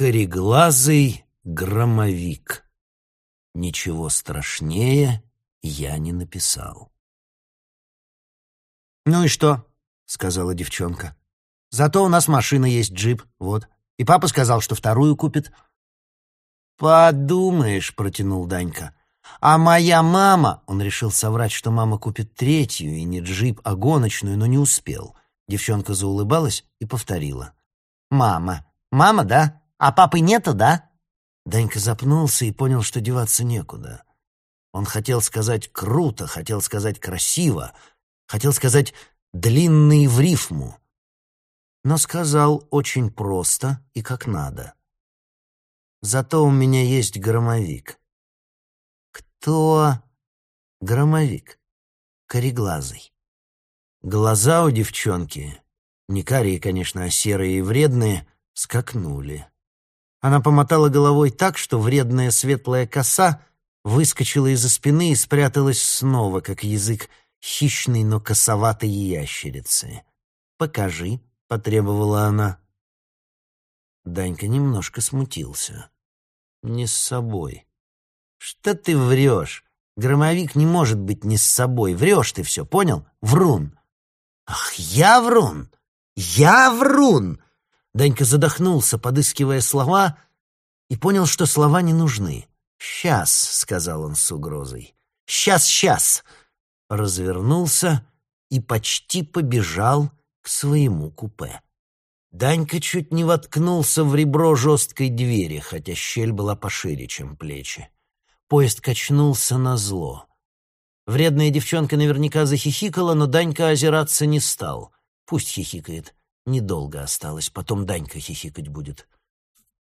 Кореглазый громовик. Ничего страшнее я не написал. «Ну и что?» — сказала девчонка. «Зато у нас машина есть, джип, вот. И папа сказал, что вторую купит». «Подумаешь», — протянул Данька. «А моя мама...» Он решил соврать, что мама купит третью, и не джип, а гоночную, но не успел. Девчонка заулыбалась и повторила. «Мама. Мама, да? А папы нету, да?» Данька запнулся и понял, что деваться некуда. Он хотел сказать «круто», хотел сказать «красиво», хотел сказать «длинный в рифму», но сказал очень просто и как надо. Зато у меня есть громовик. Кто? Громовик. Кореглазый. Глаза у девчонки, не карие, конечно, а серые и вредные, скакнули. Она помотала головой так, что вредная светлая коса выскочила из-за спины и спряталась снова, как язык хищной, но косоватой ящерицы. «Покажи», — потребовала она. Данька немножко смутился. Не с собой. Что ты врешь? Громовик не может быть не с собой. Врешь ты все, понял? Врун. Ах, я врун! Я врун! Данька задохнулся, подыскивая слова, и понял, что слова не нужны. «Сейчас», — сказал он с угрозой. «Сейчас, сейчас!» Развернулся и почти побежал к своему купе. Данька чуть не воткнулся в ребро жесткой двери, хотя щель была пошире, чем плечи. Поезд качнулся на зло. Вредная девчонка наверняка захихикала, но Данька озираться не стал. Пусть хихикает. Недолго осталось, потом Данька хихикать будет.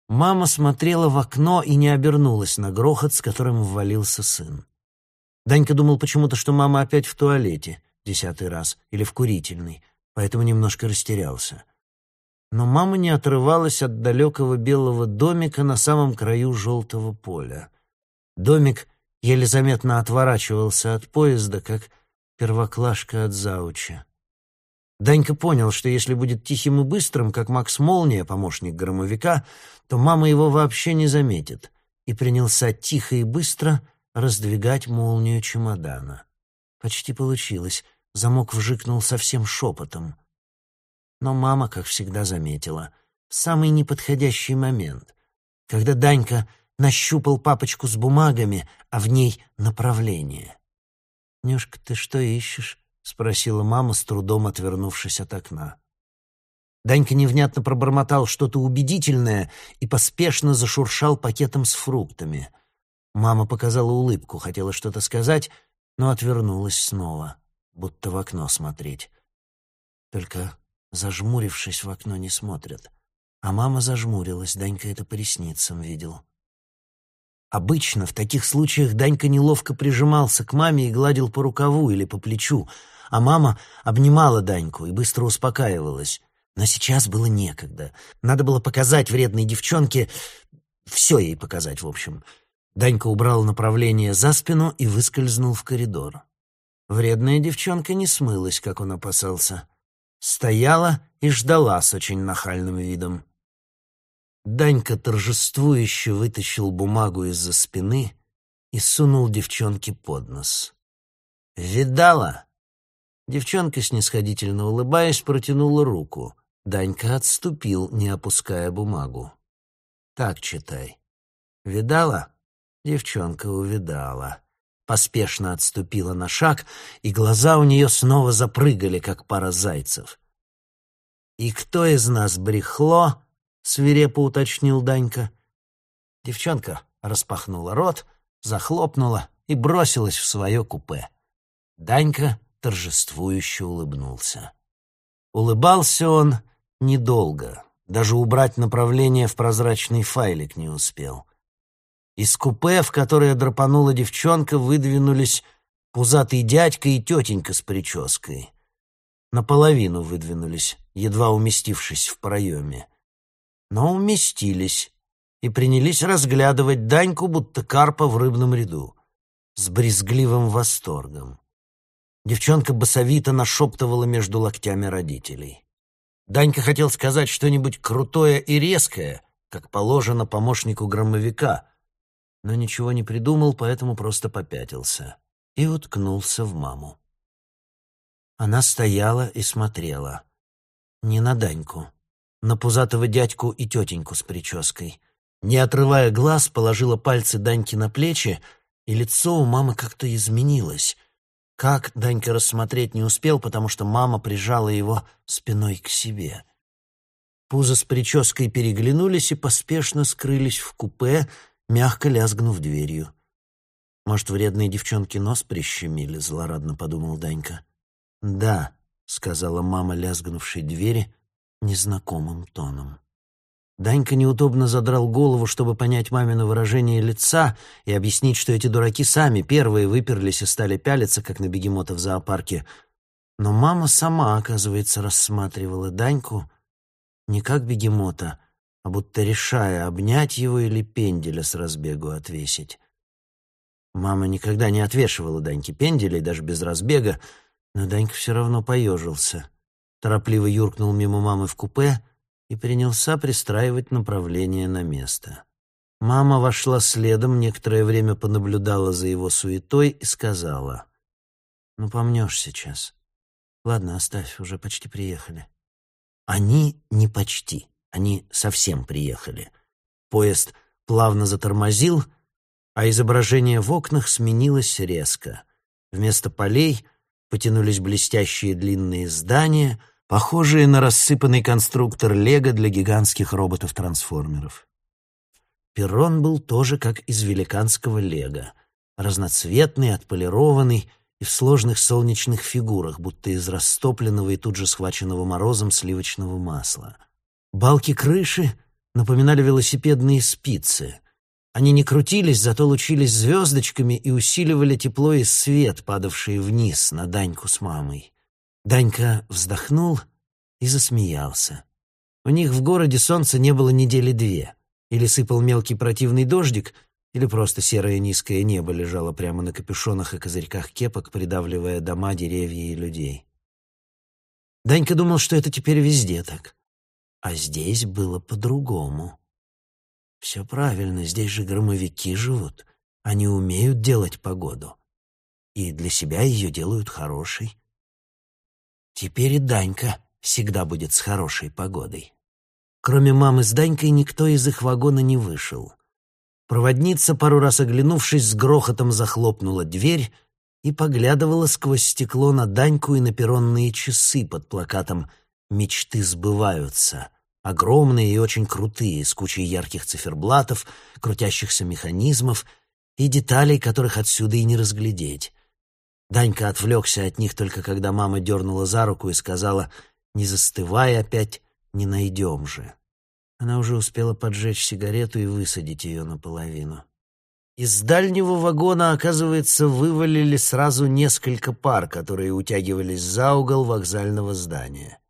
Мама смотрела в окно и не обернулась на грохот, с которым ввалился сын. Данька думал почему-то, что мама опять в туалете, десятый раз, или в курительной, поэтому немножко растерялся но мама не отрывалась от далекого белого домика на самом краю желтого поля. Домик еле заметно отворачивался от поезда, как первоклашка от зауча. Данька понял, что если будет тихим и быстрым, как Макс Молния, помощник громовика, то мама его вообще не заметит, и принялся тихо и быстро раздвигать молнию чемодана. Почти получилось. Замок вжикнул совсем шепотом — но мама, как всегда, заметила. Самый неподходящий момент, когда Данька нащупал папочку с бумагами, а в ней направление. «Нюшка, ты что ищешь?» — спросила мама, с трудом отвернувшись от окна. Данька невнятно пробормотал что-то убедительное и поспешно зашуршал пакетом с фруктами. Мама показала улыбку, хотела что-то сказать, но отвернулась снова, будто в окно смотреть. Только зажмурившись в окно, не смотрят. А мама зажмурилась, Данька это по ресницам видел. Обычно в таких случаях Данька неловко прижимался к маме и гладил по рукаву или по плечу, а мама обнимала Даньку и быстро успокаивалась. Но сейчас было некогда. Надо было показать вредной девчонке... Все ей показать, в общем. Данька убрал направление за спину и выскользнул в коридор. Вредная девчонка не смылась, как он опасался стояла и ждала с очень нахальным видом. Данька торжествующе вытащил бумагу из-за спины и сунул девчонке под нос. «Видала?» Девчонка, снисходительно улыбаясь, протянула руку. Данька отступил, не опуская бумагу. «Так читай». «Видала?» Девчонка увидала поспешно отступила на шаг, и глаза у нее снова запрыгали, как пара зайцев. «И кто из нас брехло?» — свирепо уточнил Данька. Девчонка распахнула рот, захлопнула и бросилась в свое купе. Данька торжествующе улыбнулся. Улыбался он недолго, даже убрать направление в прозрачный файлик не успел. Из купе, в которое драпанула девчонка, выдвинулись пузатый дядька и тетенька с прической. Наполовину выдвинулись, едва уместившись в проеме. Но уместились и принялись разглядывать Даньку, будто карпа в рыбном ряду, с брезгливым восторгом. Девчонка басовито нашептывала между локтями родителей. Данька хотел сказать что-нибудь крутое и резкое, как положено помощнику громовика, но ничего не придумал, поэтому просто попятился и уткнулся в маму. Она стояла и смотрела. Не на Даньку, на пузатого дядьку и тетеньку с прической. Не отрывая глаз, положила пальцы Даньки на плечи, и лицо у мамы как-то изменилось. Как Данька рассмотреть не успел, потому что мама прижала его спиной к себе. Пузо с прической переглянулись и поспешно скрылись в купе, мягко лязгнув дверью. «Может, вредные девчонки нос прищемили?» — злорадно подумал Данька. «Да», — сказала мама, лязгнувшей двери, незнакомым тоном. Данька неудобно задрал голову, чтобы понять мамино выражение лица и объяснить, что эти дураки сами первые выперлись и стали пялиться, как на бегемота в зоопарке. Но мама сама, оказывается, рассматривала Даньку не как бегемота, а будто решая, обнять его или пенделя с разбегу отвесить. Мама никогда не отвешивала Даньке пенделей, даже без разбега, но Данька все равно поежился. Торопливо юркнул мимо мамы в купе — и принялся пристраивать направление на место. Мама вошла следом, некоторое время понаблюдала за его суетой и сказала, «Ну, помнешь сейчас. Ладно, оставь, уже почти приехали». Они не почти, они совсем приехали. Поезд плавно затормозил, а изображение в окнах сменилось резко. Вместо полей потянулись блестящие длинные здания — похожие на рассыпанный конструктор Лего для гигантских роботов-трансформеров. Перрон был тоже как из великанского Лего, разноцветный, отполированный и в сложных солнечных фигурах, будто из растопленного и тут же схваченного морозом сливочного масла. Балки крыши напоминали велосипедные спицы. Они не крутились, зато лучились звездочками и усиливали тепло и свет, падавшие вниз на Даньку с мамой. Данька вздохнул и засмеялся. У них в городе солнца не было недели две. Или сыпал мелкий противный дождик, или просто серое низкое небо лежало прямо на капюшонах и козырьках кепок, придавливая дома, деревья и людей. Данька думал, что это теперь везде так. А здесь было по-другому. Все правильно, здесь же громовики живут. Они умеют делать погоду. И для себя ее делают хорошей. Теперь и Данька всегда будет с хорошей погодой. Кроме мамы с Данькой никто из их вагона не вышел. Проводница, пару раз оглянувшись, с грохотом захлопнула дверь и поглядывала сквозь стекло на Даньку и на перронные часы под плакатом «Мечты сбываются», огромные и очень крутые, с кучей ярких циферблатов, крутящихся механизмов и деталей, которых отсюда и не разглядеть. Данька отвлекся от них только когда мама дернула за руку и сказала «Не застывай опять, не найдем же». Она уже успела поджечь сигарету и высадить ее наполовину. Из дальнего вагона, оказывается, вывалили сразу несколько пар, которые утягивались за угол вокзального здания.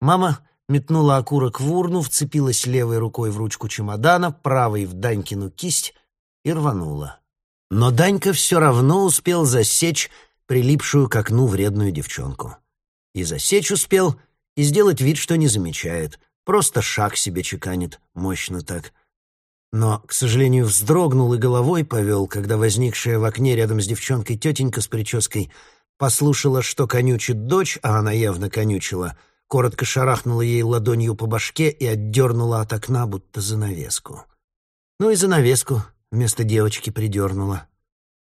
Мама метнула окурок в урну, вцепилась левой рукой в ручку чемодана, правой в Данькину кисть и рванула. Но Данька все равно успел засечь прилипшую к окну вредную девчонку. И засечь успел, и сделать вид, что не замечает, просто шаг себе чеканит, мощно так. Но, к сожалению, вздрогнул и головой повел, когда возникшая в окне рядом с девчонкой тетенька с прической послушала, что конючит дочь, а она явно конючила, коротко шарахнула ей ладонью по башке и отдернула от окна, будто занавеску. Ну и занавеску вместо девочки придернула.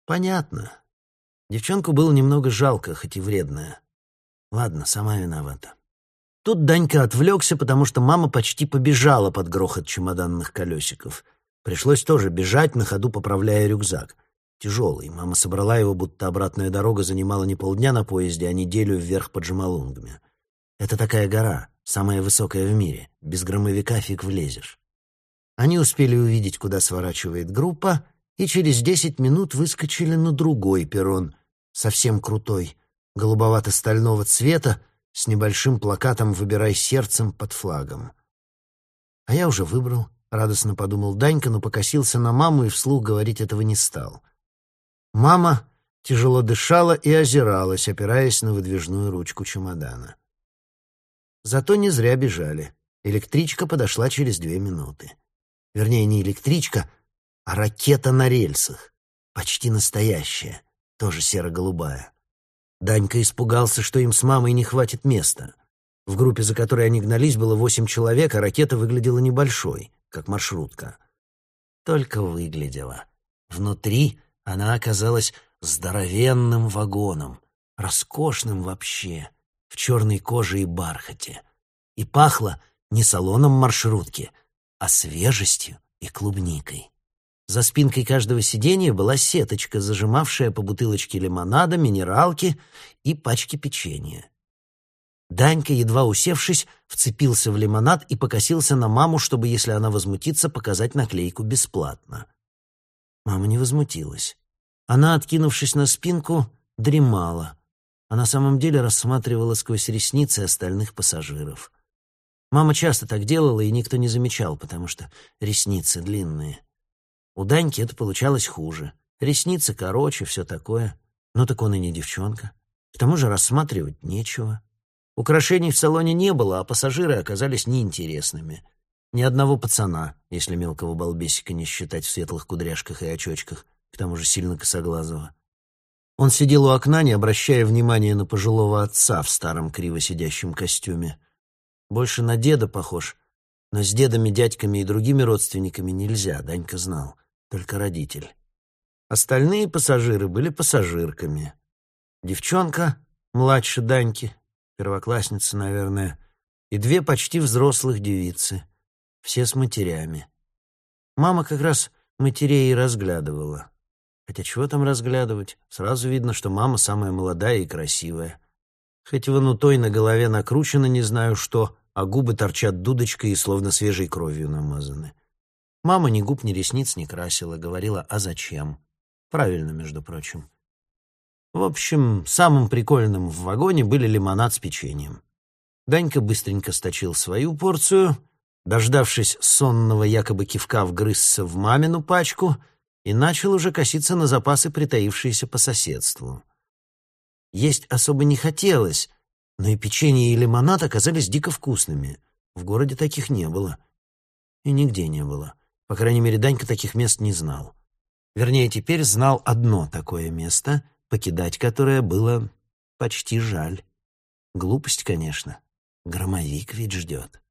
Понятно. Девчонку было немного жалко, хоть и вредная. Ладно, сама виновата. Тут Данька отвлекся, потому что мама почти побежала под грохот чемоданных колесиков. Пришлось тоже бежать, на ходу поправляя рюкзак. Тяжелый. Мама собрала его, будто обратная дорога занимала не полдня на поезде, а неделю вверх под Джамалунгами. Это такая гора, самая высокая в мире. Без громовика фиг влезешь. Они успели увидеть, куда сворачивает группа, и через десять минут выскочили на другой перрон, совсем крутой, голубовато-стального цвета, с небольшим плакатом «Выбирай сердцем» под флагом. А я уже выбрал, радостно подумал Данька, но покосился на маму и вслух говорить этого не стал. Мама тяжело дышала и озиралась, опираясь на выдвижную ручку чемодана. Зато не зря бежали. Электричка подошла через две минуты. Вернее, не электричка, а ракета на рельсах. Почти настоящая, тоже серо-голубая. Данька испугался, что им с мамой не хватит места. В группе, за которой они гнались, было восемь человек, а ракета выглядела небольшой, как маршрутка. Только выглядела. Внутри она оказалась здоровенным вагоном, роскошным вообще, в черной коже и бархате. И пахло не салоном маршрутки, а свежестью и клубникой. За спинкой каждого сиденья была сеточка, зажимавшая по бутылочке лимонада, минералки и пачки печенья. Данька, едва усевшись, вцепился в лимонад и покосился на маму, чтобы, если она возмутится, показать наклейку бесплатно. Мама не возмутилась. Она, откинувшись на спинку, дремала, а на самом деле рассматривала сквозь ресницы остальных пассажиров. Мама часто так делала, и никто не замечал, потому что ресницы длинные. У Даньки это получалось хуже. Ресницы короче, все такое. Ну так он и не девчонка. К тому же рассматривать нечего. Украшений в салоне не было, а пассажиры оказались неинтересными. Ни одного пацана, если мелкого балбесика не считать в светлых кудряшках и очочках, к тому же сильно косоглазого. Он сидел у окна, не обращая внимания на пожилого отца в старом криво сидящем костюме. Больше на деда похож, но с дедами, дядьками и другими родственниками нельзя, Данька знал, только родитель. Остальные пассажиры были пассажирками. Девчонка, младше Даньки, первоклассница, наверное, и две почти взрослых девицы, все с матерями. Мама как раз матерей и разглядывала. Хотя чего там разглядывать? Сразу видно, что мама самая молодая и красивая. Хоть вон у той на голове накручено не знаю что, а губы торчат дудочкой и словно свежей кровью намазаны. Мама ни губ, ни ресниц не красила, говорила «а зачем?». Правильно, между прочим. В общем, самым прикольным в вагоне были лимонад с печеньем. Данька быстренько сточил свою порцию, дождавшись сонного якобы кивка, вгрызся в мамину пачку и начал уже коситься на запасы, притаившиеся по соседству. Есть особо не хотелось, но и печенье, и лимонад оказались дико вкусными. В городе таких не было. И нигде не было. По крайней мере, Данька таких мест не знал. Вернее, теперь знал одно такое место, покидать которое было почти жаль. Глупость, конечно. Громовик ведь ждет.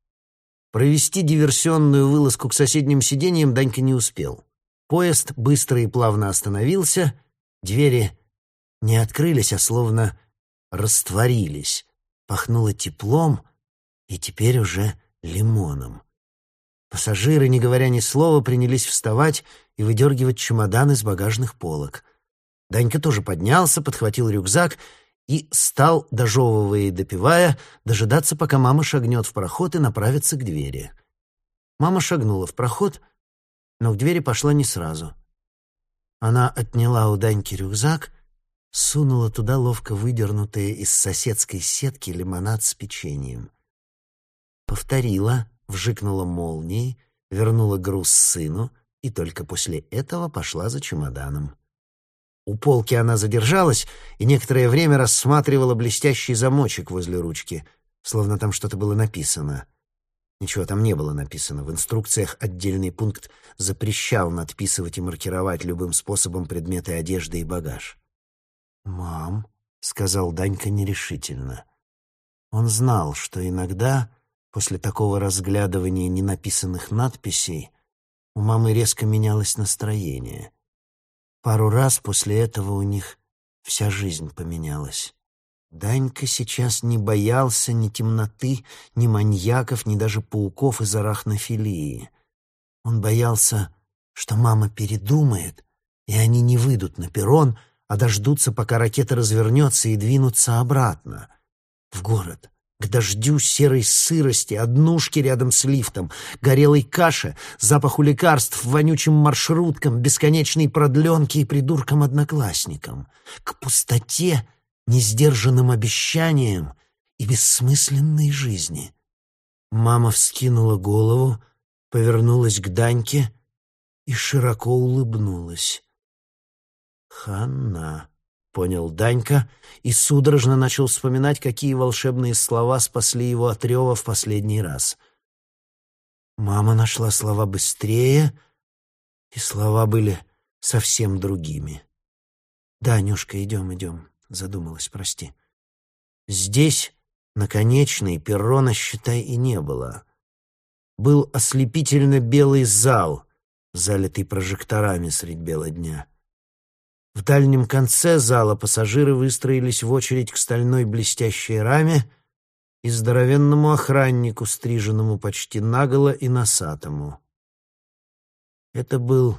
Провести диверсионную вылазку к соседним сиденьям Данька не успел. Поезд быстро и плавно остановился, двери не открылись, а словно растворились. Пахнуло теплом и теперь уже лимоном. Пассажиры, не говоря ни слова, принялись вставать и выдергивать чемодан из багажных полок. Данька тоже поднялся, подхватил рюкзак и стал, дожевывая и допивая, дожидаться, пока мама шагнет в проход и направится к двери. Мама шагнула в проход, но к двери пошла не сразу. Она отняла у Даньки рюкзак, сунула туда ловко выдернутые из соседской сетки лимонад с печеньем. Повторила — вжикнула молнией, вернула груз сыну и только после этого пошла за чемоданом. У полки она задержалась и некоторое время рассматривала блестящий замочек возле ручки, словно там что-то было написано. Ничего там не было написано. В инструкциях отдельный пункт запрещал надписывать и маркировать любым способом предметы одежды и багаж. «Мам», — сказал Данька нерешительно. Он знал, что иногда После такого разглядывания ненаписанных надписей у мамы резко менялось настроение. Пару раз после этого у них вся жизнь поменялась. Данька сейчас не боялся ни темноты, ни маньяков, ни даже пауков из арахнофилии. Он боялся, что мама передумает, и они не выйдут на перрон, а дождутся, пока ракета развернется и двинутся обратно, в город, к дождю серой сырости, однушки рядом с лифтом, горелой каше, запаху лекарств, вонючим маршруткам, бесконечной продленке и придуркам-одноклассникам, к пустоте, несдержанным обещаниям и бессмысленной жизни. Мама вскинула голову, повернулась к Даньке и широко улыбнулась. «Ханна», — понял Данька и судорожно начал вспоминать, какие волшебные слова спасли его от рева в последний раз. Мама нашла слова быстрее, и слова были совсем другими. «Да, Нюшка, идем, идем», — задумалась, прости. Здесь наконечной перрона, считай, и не было. Был ослепительно белый зал, залитый прожекторами средь бела дня. В дальнем конце зала пассажиры выстроились в очередь к стальной блестящей раме и здоровенному охраннику, стриженному почти наголо и носатому. Это был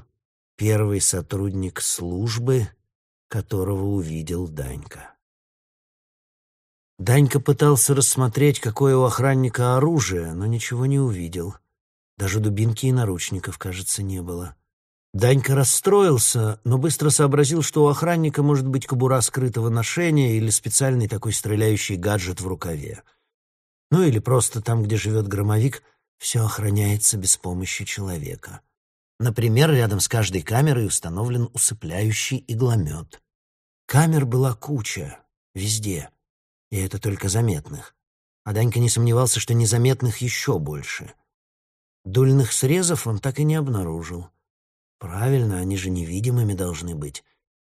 первый сотрудник службы, которого увидел Данька. Данька пытался рассмотреть, какое у охранника оружие, но ничего не увидел. Даже дубинки и наручников, кажется, не было. Данька расстроился, но быстро сообразил, что у охранника может быть кобура скрытого ношения или специальный такой стреляющий гаджет в рукаве. Ну или просто там, где живет громовик, все охраняется без помощи человека. Например, рядом с каждой камерой установлен усыпляющий игломет. Камер была куча, везде, и это только заметных. А Данька не сомневался, что незаметных еще больше. Дульных срезов он так и не обнаружил. Правильно, они же невидимыми должны быть.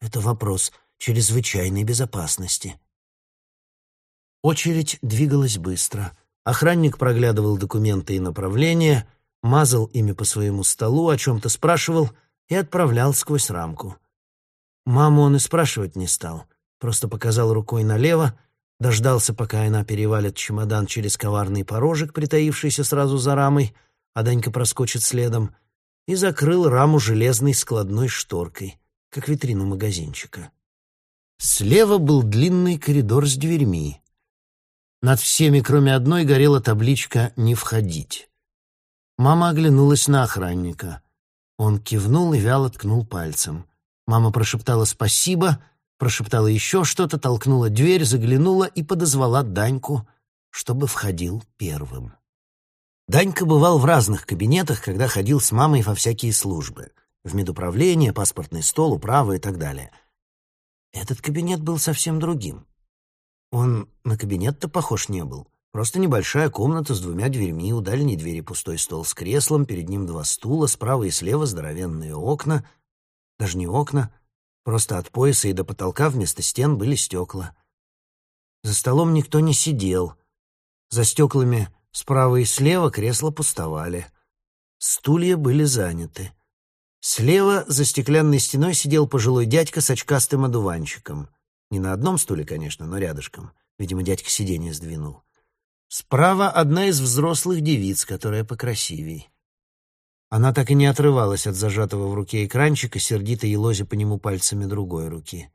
Это вопрос чрезвычайной безопасности. Очередь двигалась быстро. Охранник проглядывал документы и направления, мазал ими по своему столу, о чем-то спрашивал и отправлял сквозь рамку. Маму он и спрашивать не стал, просто показал рукой налево, дождался, пока она перевалит чемодан через коварный порожек, притаившийся сразу за рамой, а Данька проскочит следом — и закрыл раму железной складной шторкой, как витрину магазинчика. Слева был длинный коридор с дверьми. Над всеми, кроме одной, горела табличка «Не входить». Мама оглянулась на охранника. Он кивнул и вяло ткнул пальцем. Мама прошептала «спасибо», прошептала еще что-то, толкнула дверь, заглянула и подозвала Даньку, чтобы входил первым. Данька бывал в разных кабинетах, когда ходил с мамой во всякие службы. В медуправление, паспортный стол, управа и так далее. Этот кабинет был совсем другим. Он на кабинет-то похож не был. Просто небольшая комната с двумя дверьми, у дальней двери пустой стол с креслом, перед ним два стула, справа и слева здоровенные окна. Даже не окна, просто от пояса и до потолка вместо стен были стекла. За столом никто не сидел. За стеклами Справа и слева кресла пустовали. Стулья были заняты. Слева за стеклянной стеной сидел пожилой дядька с очкастым одуванчиком. Не на одном стуле, конечно, но рядышком. Видимо, дядька сиденье сдвинул. Справа одна из взрослых девиц, которая покрасивей. Она так и не отрывалась от зажатого в руке экранчика, сердито елозя по нему пальцами другой руки.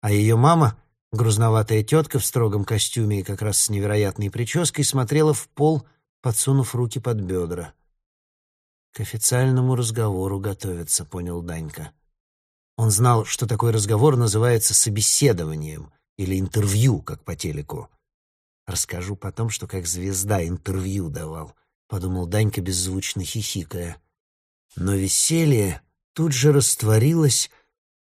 А ее мама Грузноватая тетка в строгом костюме и как раз с невероятной прической смотрела в пол, подсунув руки под бедра. «К официальному разговору готовится», — понял Данька. Он знал, что такой разговор называется собеседованием или интервью, как по телеку. «Расскажу потом, что как звезда интервью давал», — подумал Данька, беззвучно хихикая. Но веселье тут же растворилось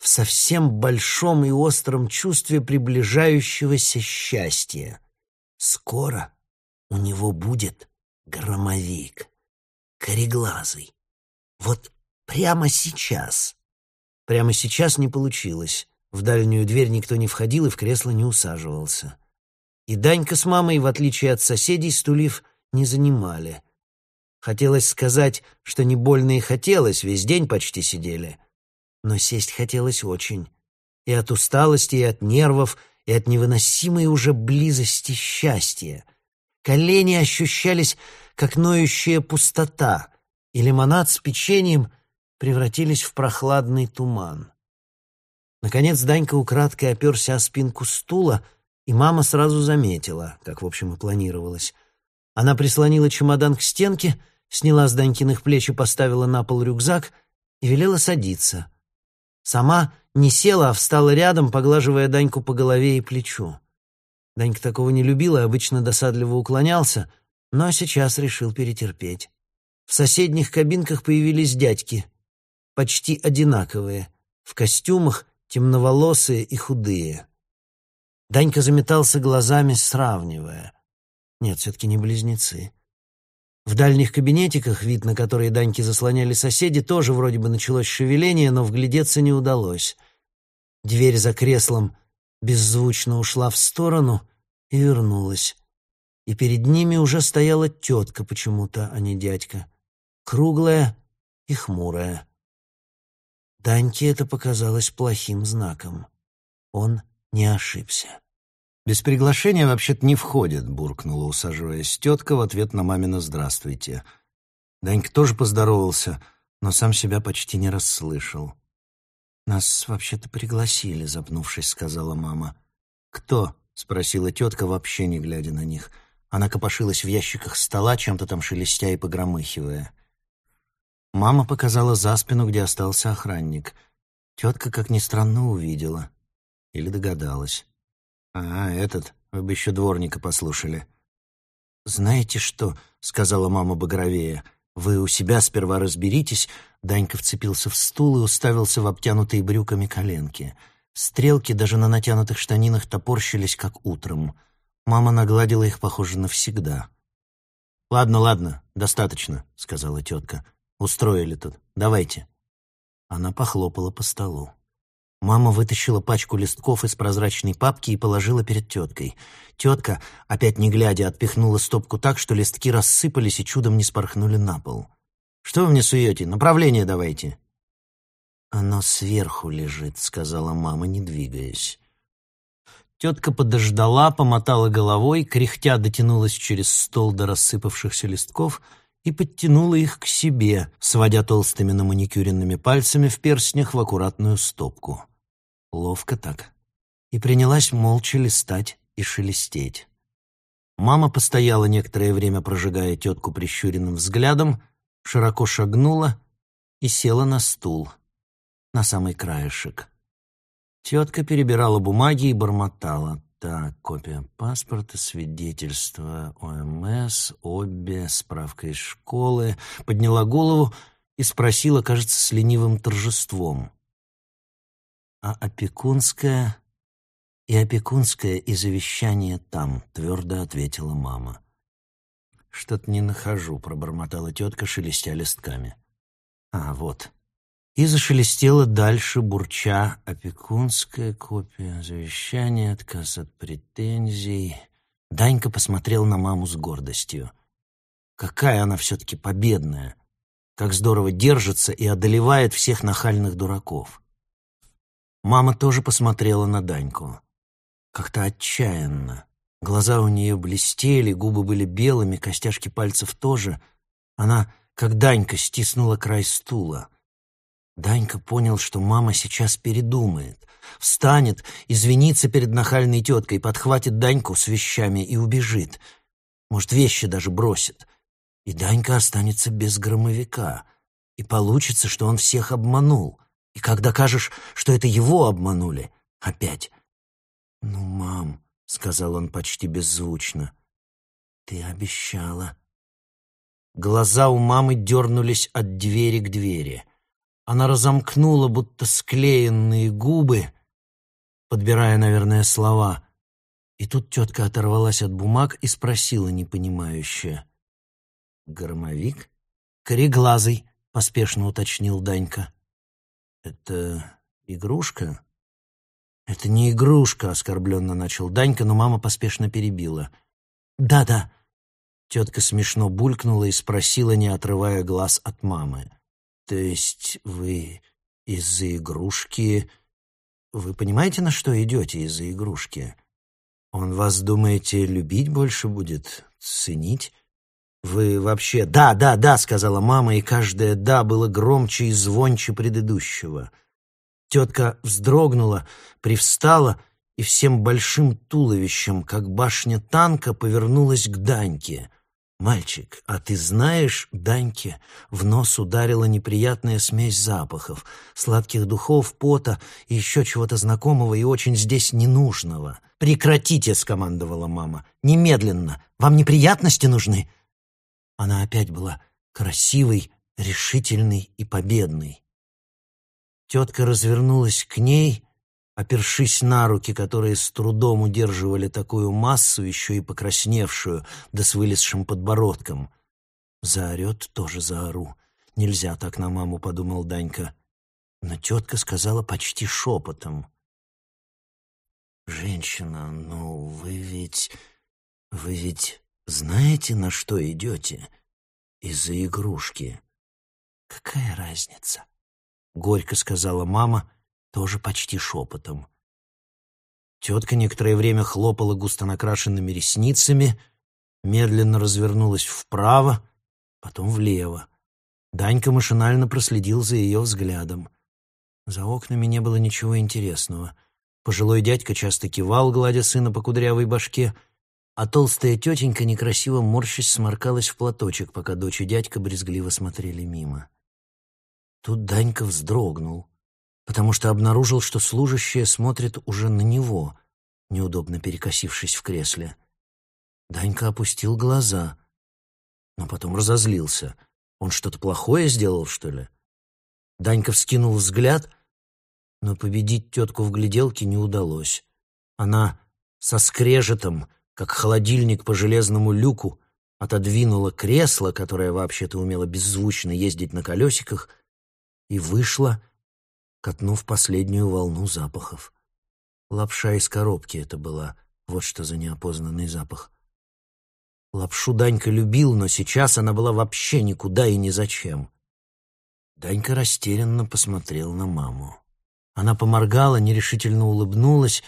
в совсем большом и остром чувстве приближающегося счастья. Скоро у него будет громовик, кореглазый. Вот прямо сейчас. Прямо сейчас не получилось. В дальнюю дверь никто не входил и в кресло не усаживался. И Данька с мамой, в отличие от соседей, стульев не занимали. Хотелось сказать, что не больно и хотелось, весь день почти сидели — но сесть хотелось очень. И от усталости, и от нервов, и от невыносимой уже близости счастья. Колени ощущались, как ноющая пустота, и лимонад с печеньем превратились в прохладный туман. Наконец Данька украдкой оперся о спинку стула, и мама сразу заметила, как, в общем, и планировалось. Она прислонила чемодан к стенке, сняла с Данькиных плеч и поставила на пол рюкзак и велела садиться — Сама не села, а встала рядом, поглаживая Даньку по голове и плечу. Данька такого не любил и обычно досадливо уклонялся, но сейчас решил перетерпеть. В соседних кабинках появились дядьки, почти одинаковые, в костюмах, темноволосые и худые. Данька заметался глазами, сравнивая. Нет, все-таки не близнецы. В дальних кабинетиках, вид на которые Даньки заслоняли соседи, тоже вроде бы началось шевеление, но вглядеться не удалось. Дверь за креслом беззвучно ушла в сторону и вернулась. И перед ними уже стояла тетка почему-то, а не дядька. Круглая и хмурая. Даньке это показалось плохим знаком. Он не ошибся. «Без приглашения вообще-то не входит», — буркнула, усаживаясь тетка в ответ на мамина «здравствуйте». Данька тоже поздоровался, но сам себя почти не расслышал. «Нас вообще-то пригласили», — запнувшись, сказала мама. «Кто?» — спросила тетка, вообще не глядя на них. Она копошилась в ящиках стола, чем-то там шелестя и погромыхивая. Мама показала за спину, где остался охранник. Тетка, как ни странно, увидела. Или догадалась. «А, этот, вы бы еще дворника послушали». «Знаете что?» — сказала мама багровее. «Вы у себя сперва разберитесь». Данька вцепился в стул и уставился в обтянутые брюками коленки. Стрелки даже на натянутых штанинах топорщились, как утром. Мама нагладила их, похоже, навсегда. «Ладно, ладно, достаточно», — сказала тетка. «Устроили тут. Давайте». Она похлопала по столу. Мама вытащила пачку листков из прозрачной папки и положила перед теткой. Тетка, опять не глядя, отпихнула стопку так, что листки рассыпались и чудом не спорхнули на пол. «Что вы мне суете? Направление давайте». «Оно сверху лежит», — сказала мама, не двигаясь. Тетка подождала, помотала головой, кряхтя дотянулась через стол до рассыпавшихся листков и подтянула их к себе, сводя толстыми наманикюренными пальцами в перстнях в аккуратную стопку. Ловко так. И принялась молча листать и шелестеть. Мама постояла некоторое время, прожигая тетку прищуренным взглядом, широко шагнула и села на стул, на самый краешек. Тетка перебирала бумаги и бормотала. Так, копия паспорта, свидетельство ОМС, обе, справка из школы. Подняла голову и спросила, кажется, с ленивым торжеством. А опекунская... И опекунское, и завещание там, твердо ответила мама. Что-то не нахожу, пробормотала тетка, шелестя листками. А, вот. И зашелестела дальше, бурча, опекунская копия, завещание, отказ от претензий. Данька посмотрел на маму с гордостью. Какая она все-таки победная! Как здорово держится и одолевает всех нахальных дураков. Мама тоже посмотрела на Даньку. Как-то отчаянно. Глаза у нее блестели, губы были белыми, костяшки пальцев тоже. Она, как Данька, стиснула край стула. Данька понял, что мама сейчас передумает. Встанет, извинится перед нахальной теткой, подхватит Даньку с вещами и убежит. Может, вещи даже бросит. И Данька останется без громовика. И получится, что он всех обманул. И как докажешь, что это его обманули? Опять. «Ну, мам», — сказал он почти беззвучно, — «ты обещала». Глаза у мамы дернулись от двери к двери. Она разомкнула будто склеенные губы, подбирая, наверное, слова. И тут тетка оторвалась от бумаг и спросила непонимающе. «Громовик?» «Кореглазый», — поспешно уточнил Данька. «Это игрушка?» «Это не игрушка», — оскорбленно начал Данька, но мама поспешно перебила. «Да-да». Тетка смешно булькнула и спросила, не отрывая глаз от мамы. «То есть вы из-за игрушки... Вы понимаете, на что идете из-за игрушки? Он вас, думаете, любить больше будет? Ценить?» «Вы вообще...» «Да, да, да», — сказала мама, и каждое «да» было громче и звонче предыдущего. Тетка вздрогнула, привстала и всем большим туловищем, как башня танка, повернулась к Даньке. «Мальчик, а ты знаешь, Даньке?» В нос ударила неприятная смесь запахов, сладких духов, пота и еще чего-то знакомого и очень здесь ненужного. «Прекратите!» — скомандовала мама. «Немедленно! Вам неприятности нужны?» Она опять была красивой, решительной и победной. Тетка развернулась к ней, опершись на руки, которые с трудом удерживали такую массу, еще и покрасневшую, да с вылезшим подбородком. Заорет, тоже заору. Нельзя так на маму, подумал Данька. Но тетка сказала почти шепотом. «Женщина, ну вы ведь... вы ведь знаете, на что идете? Из-за игрушки». «Какая разница?» — горько сказала мама, тоже почти шепотом. Тетка некоторое время хлопала густо накрашенными ресницами, медленно развернулась вправо, потом влево. Данька машинально проследил за ее взглядом. За окнами не было ничего интересного. Пожилой дядька часто кивал, гладя сына по кудрявой башке, а толстая тетенька, некрасиво морщась, сморкалась в платочек, пока дочь и дядька брезгливо смотрели мимо. Тут Данька вздрогнул, потому что обнаружил, что служащая смотрит уже на него, неудобно перекосившись в кресле. Данька опустил глаза, но потом разозлился. Он что-то плохое сделал, что ли? Данька вскинул взгляд, но победить тетку в гляделке не удалось. Она со скрежетом, как холодильник по железному люку, отодвинула кресло, которое вообще-то умело беззвучно ездить на колесиках, и вышла, катнув последнюю волну запахов. Лапша из коробки это была, вот что за неопознанный запах. Лапшу Данька любил, но сейчас она была вообще никуда и ни зачем. Данька растерянно посмотрел на маму. Она поморгала, нерешительно улыбнулась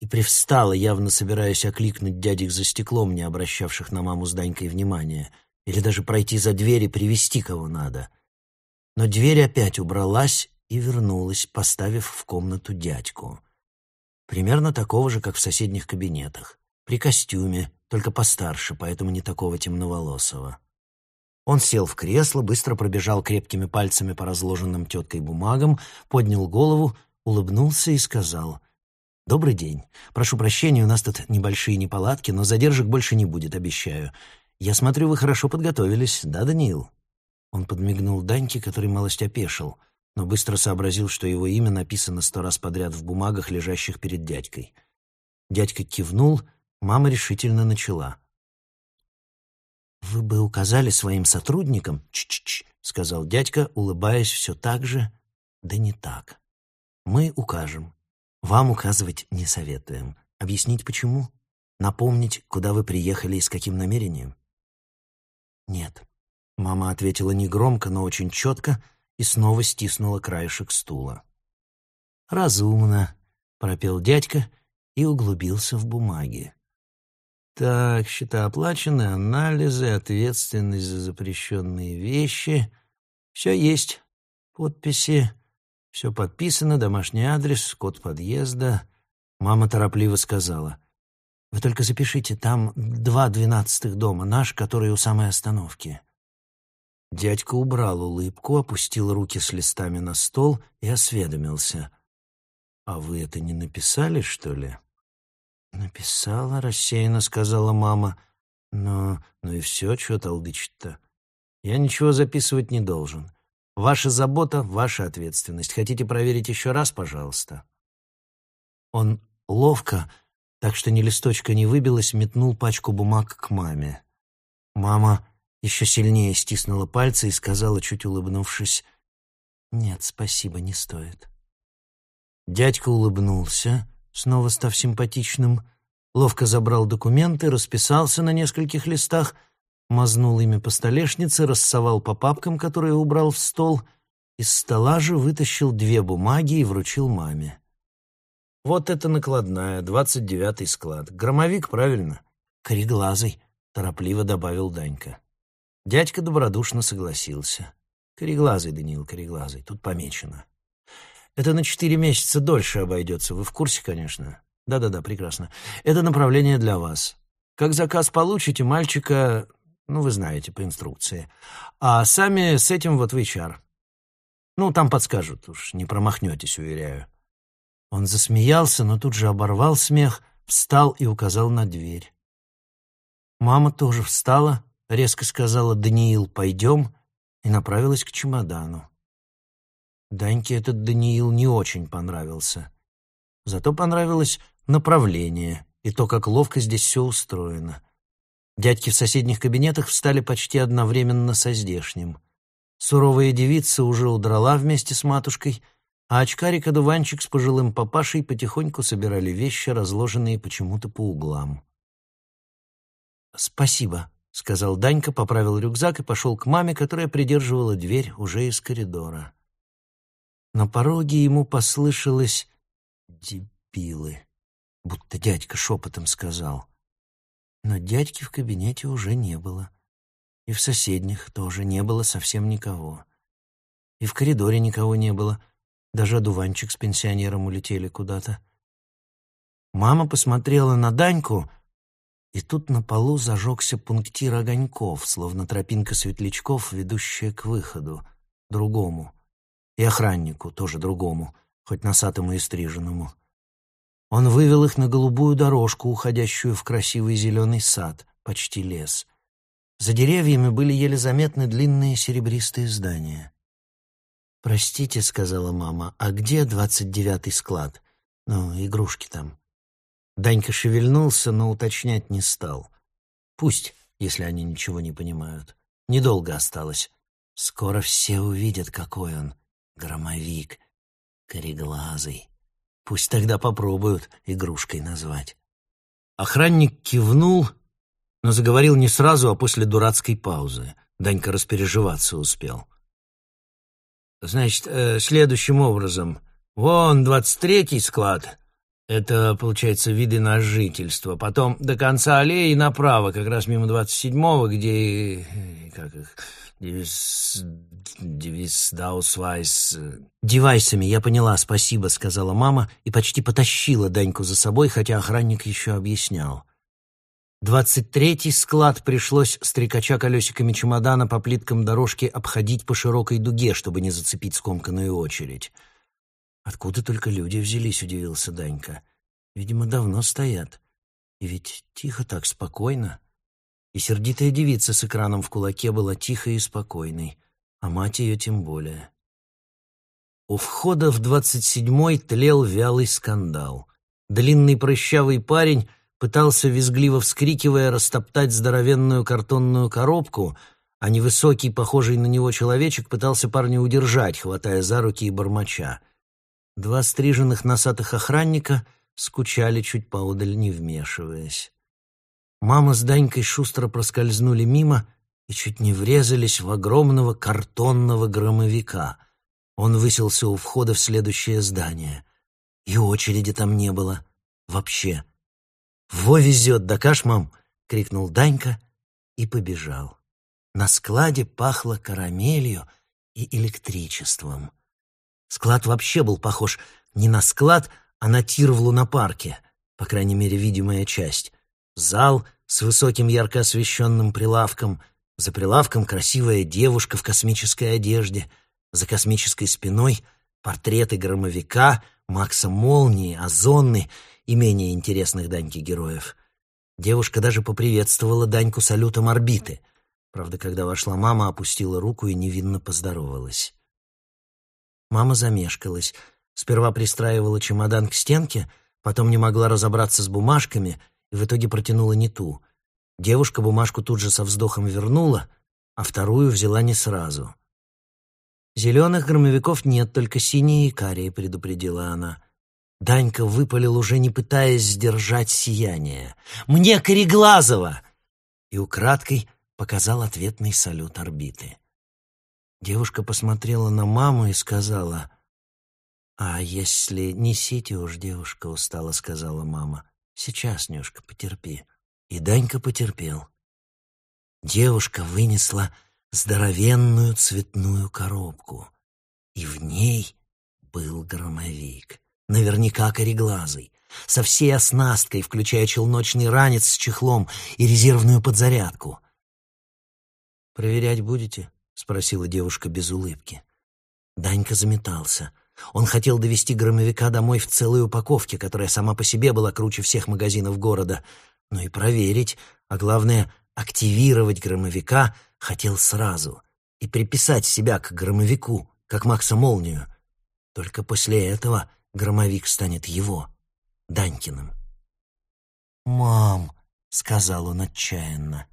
и привстала, явно собираясь окликнуть дядек за стеклом, не обращавших на маму с Данькой внимания, или даже пройти за дверь и привести кого надо. Но дверь опять убралась и вернулась, поставив в комнату дядьку. Примерно такого же, как в соседних кабинетах. При костюме, только постарше, поэтому не такого темноволосого. Он сел в кресло, быстро пробежал крепкими пальцами по разложенным теткой бумагам, поднял голову, улыбнулся и сказал «Добрый день. Прошу прощения, у нас тут небольшие неполадки, но задержек больше не будет, обещаю. Я смотрю, вы хорошо подготовились, да, Даниил?» Он подмигнул Даньке, который малость опешил, но быстро сообразил, что его имя написано сто раз подряд в бумагах, лежащих перед дядькой. Дядька кивнул, мама решительно начала. «Вы бы указали своим сотрудникам...» «Ч-ч-ч», — сказал дядька, улыбаясь все так же, да не так. «Мы укажем. Вам указывать не советуем. Объяснить почему? Напомнить, куда вы приехали и с каким намерением?» «Нет», Мама ответила негромко, но очень четко и снова стиснула краешек стула. «Разумно», — пропел дядька и углубился в бумаги. «Так, счета оплачены, анализы, ответственность за запрещенные вещи. Все есть. Подписи. Все подписано, домашний адрес, код подъезда». Мама торопливо сказала. «Вы только запишите, там два двенадцатых дома, наш, который у самой остановки». Дядька убрал улыбку, опустил руки с листами на стол и осведомился. «А вы это не написали, что ли?» «Написала», — рассеянно сказала мама. «Но... ну и все, что толдычить-то? Я ничего записывать не должен. Ваша забота — ваша ответственность. Хотите проверить еще раз, пожалуйста?» Он ловко, так что ни листочка не выбилось, метнул пачку бумаг к маме. Мама еще сильнее стиснула пальцы и сказала, чуть улыбнувшись, «Нет, спасибо, не стоит». Дядька улыбнулся, снова став симпатичным, ловко забрал документы, расписался на нескольких листах, мазнул ими по столешнице, рассовал по папкам, которые убрал в стол, из стола же вытащил две бумаги и вручил маме. «Вот это накладная, двадцать девятый склад. Громовик, правильно?» «Кореглазый», — торопливо добавил Данька. Дядька добродушно согласился. Кореглазый, Даниил, кореглазый, тут помечено. Это на четыре месяца дольше обойдется, вы в курсе, конечно. Да-да-да, прекрасно. Это направление для вас. Как заказ получите, мальчика, ну, вы знаете, по инструкции. А сами с этим вот в HR. Ну, там подскажут, уж не промахнетесь, уверяю. Он засмеялся, но тут же оборвал смех, встал и указал на дверь. Мама тоже встала, резко сказала «Даниил, пойдем», и направилась к чемодану. Даньке этот Даниил не очень понравился. Зато понравилось направление и то, как ловко здесь все устроено. Дядьки в соседних кабинетах встали почти одновременно со здешним. Суровая девица уже удрала вместе с матушкой, а очкарик-одуванчик с пожилым папашей потихоньку собирали вещи, разложенные почему-то по углам. «Спасибо», — сказал Данька, поправил рюкзак и пошел к маме, которая придерживала дверь уже из коридора. На пороге ему послышалось «дебилы», будто дядька шепотом сказал. Но дядьки в кабинете уже не было. И в соседних тоже не было совсем никого. И в коридоре никого не было. Даже одуванчик с пенсионером улетели куда-то. Мама посмотрела на Даньку, и тут на полу зажегся пунктир огоньков, словно тропинка светлячков, ведущая к выходу, другому. И охраннику, тоже другому, хоть носатому и стриженному. Он вывел их на голубую дорожку, уходящую в красивый зеленый сад, почти лес. За деревьями были еле заметны длинные серебристые здания. «Простите», — сказала мама, — «а где двадцать девятый склад? Ну, игрушки там». Данька шевельнулся, но уточнять не стал. Пусть, если они ничего не понимают. Недолго осталось. Скоро все увидят, какой он. Громовик, кореглазый. Пусть тогда попробуют игрушкой назвать. Охранник кивнул, но заговорил не сразу, а после дурацкой паузы. Данька распереживаться успел. Значит, э, следующим образом. Вон двадцать третий склад, это, получается, виды на жительство. Потом до конца аллеи направо, как раз мимо 27-го, где... Как их... Девиз... Девиз Даусвайс... «Девайсами, я поняла, спасибо», — сказала мама и почти потащила Даньку за собой, хотя охранник еще объяснял. Двадцать третий склад пришлось, стрекоча колесиками чемодана по плиткам дорожки, обходить по широкой дуге, чтобы не зацепить скомканную очередь. Откуда только люди взялись, удивился Данька. Видимо, давно стоят. И ведь тихо так, спокойно. И сердитая девица с экраном в кулаке была тихой и спокойной, а мать ее тем более. У входа в двадцать седьмой тлел вялый скандал. Длинный прыщавый парень пытался, визгливо вскрикивая, растоптать здоровенную картонную коробку, а невысокий, похожий на него человечек пытался парня удержать, хватая за руки и бормоча — Два стриженных носатых охранника скучали чуть поодаль, не вмешиваясь. Мама с Данькой шустро проскользнули мимо и чуть не врезались в огромного картонного громовика. Он высился у входа в следующее здание. И очереди там не было. Вообще. «Во везет, да каш, мам!» — крикнул Данька и побежал. На складе пахло карамелью и электричеством. Склад вообще был похож не на склад, а на тир в лунопарке, по крайней мере, видимая часть. Зал с высоким ярко освещенным прилавком, за прилавком красивая девушка в космической одежде, за космической спиной портреты громовика, Макса Молнии, Озонны и менее интересных Даньке героев. Девушка даже поприветствовала Даньку салютом орбиты. Правда, когда вошла мама, опустила руку и невинно поздоровалась. Мама замешкалась. Сперва пристраивала чемодан к стенке, потом не могла разобраться с бумажками и в итоге протянула не ту. Девушка бумажку тут же со вздохом вернула, а вторую взяла не сразу. «Зеленых громовиков нет, только синие и карие», — предупредила она. Данька выпалил, уже не пытаясь сдержать сияние. «Мне Кореглазова!» И украдкой показал ответный салют орбиты. Девушка посмотрела на маму и сказала, «А если несите уж, девушка устала», — сказала мама. «Сейчас, Нюшка, потерпи». И Данька потерпел. Девушка вынесла здоровенную цветную коробку, и в ней был громовик, наверняка кореглазый, со всей оснасткой, включая челночный ранец с чехлом и резервную подзарядку. «Проверять будете?» — спросила девушка без улыбки. Данька заметался. Он хотел довести громовика домой в целой упаковке, которая сама по себе была круче всех магазинов города. Но и проверить, а главное, активировать громовика хотел сразу и приписать себя к громовику, как Макса Молнию. Только после этого громовик станет его, Данькиным. «Мам!» — сказал он отчаянно.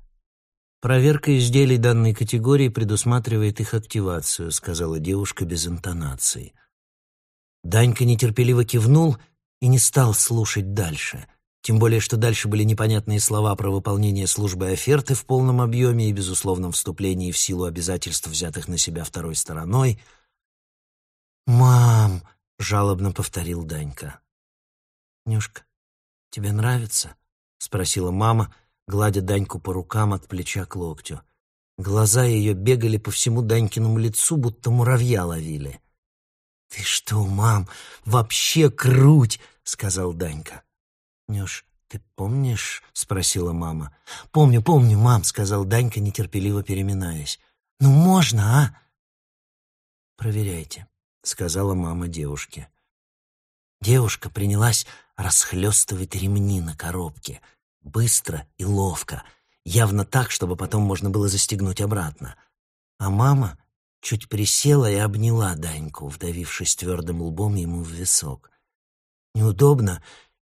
«Проверка изделий данной категории предусматривает их активацию», — сказала девушка без интонации. Данька нетерпеливо кивнул и не стал слушать дальше. Тем более, что дальше были непонятные слова про выполнение службы оферты в полном объеме и безусловном вступлении в силу обязательств, взятых на себя второй стороной. «Мам!» — жалобно повторил Данька. «Нюшка, тебе нравится?» — спросила мама, гладя Даньку по рукам от плеча к локтю. Глаза ее бегали по всему Данькиному лицу, будто муравья ловили. «Ты что, мам, вообще круть!» — сказал Данька. «Нюш, ты помнишь?» — спросила мама. «Помню, помню, мам», — сказал Данька, нетерпеливо переминаясь. «Ну можно, а?» «Проверяйте», — сказала мама девушке. Девушка принялась расхлестывать ремни на коробке. Быстро и ловко. Явно так, чтобы потом можно было застегнуть обратно. А мама чуть присела и обняла Даньку, вдавившись твердым лбом ему в висок. Неудобно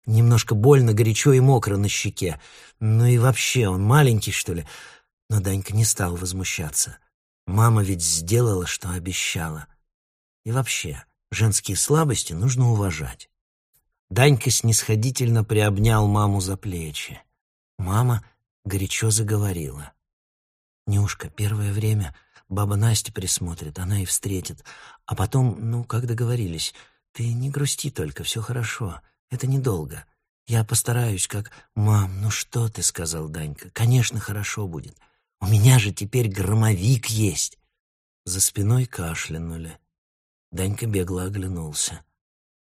Немножко больно, горячо и мокро на щеке. Ну и вообще, он маленький, что ли? Но Данька не стал возмущаться. Мама ведь сделала, что обещала. И вообще, женские слабости нужно уважать. Данька снисходительно приобнял маму за плечи. Мама горячо заговорила. «Нюшка, первое время баба Настя присмотрит, она и встретит. А потом, ну, как договорились, ты не грусти только, все хорошо. Это недолго. Я постараюсь, как... «Мам, ну что ты?» — сказал Данька. «Конечно, хорошо будет. У меня же теперь громовик есть». За спиной кашлянули. Данька бегло оглянулся.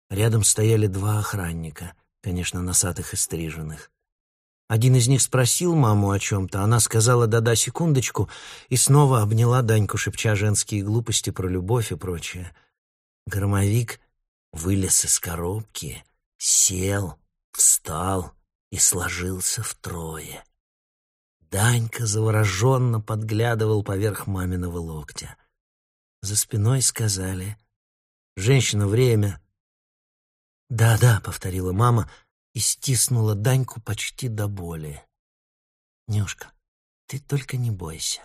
Рядом стояли два охранника, конечно, носатых и стриженных. Один из них спросил маму о чем-то, она сказала «да-да, секундочку» и снова обняла Даньку, шепча женские глупости про любовь и прочее. Громовик вылез из коробки — сел, встал и сложился втрое. Данька завороженно подглядывал поверх маминого локтя. За спиной сказали «Женщина, время!» «Да-да», — повторила мама и стиснула Даньку почти до боли. «Нюшка, ты только не бойся».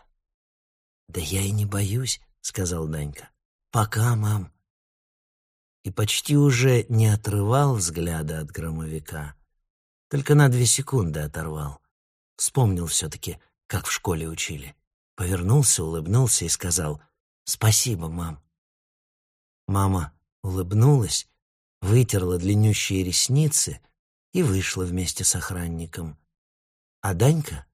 «Да я и не боюсь», — сказал Данька. «Пока, мам» и почти уже не отрывал взгляда от громовика. Только на две секунды оторвал. Вспомнил все-таки, как в школе учили. Повернулся, улыбнулся и сказал «Спасибо, мам». Мама улыбнулась, вытерла длиннющие ресницы и вышла вместе с охранником. А Данька,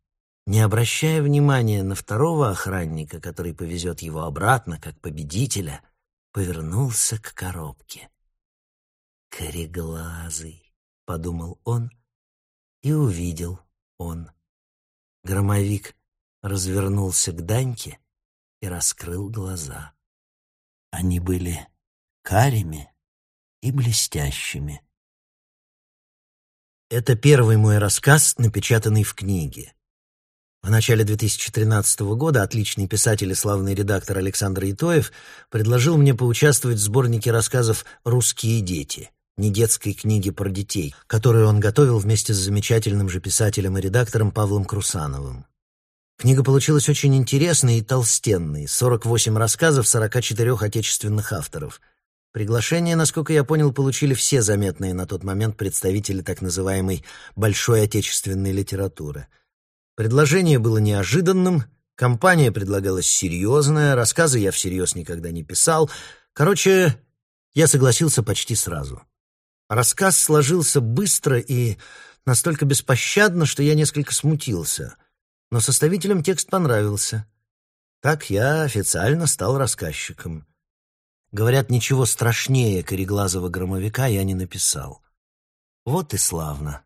не обращая внимания на второго охранника, который повезет его обратно, как победителя, — повернулся к коробке. «Кореглазый», — подумал он, и увидел он. Громовик развернулся к Даньке и раскрыл глаза. Они были карими и блестящими. Это первый мой рассказ, напечатанный в книге. В начале 2013 года отличный писатель и славный редактор Александр Итоев предложил мне поучаствовать в сборнике рассказов «Русские дети», не детской книги про детей, которую он готовил вместе с замечательным же писателем и редактором Павлом Крусановым. Книга получилась очень интересной и толстенной, 48 рассказов 44 отечественных авторов. Приглашение, насколько я понял, получили все заметные на тот момент представители так называемой «большой отечественной литературы». Предложение было неожиданным, компания предлагалась серьезная, рассказы я всерьез никогда не писал. Короче, я согласился почти сразу. Рассказ сложился быстро и настолько беспощадно, что я несколько смутился. Но составителям текст понравился. Так я официально стал рассказчиком. Говорят, ничего страшнее кореглазого громовика я не написал. Вот и славно.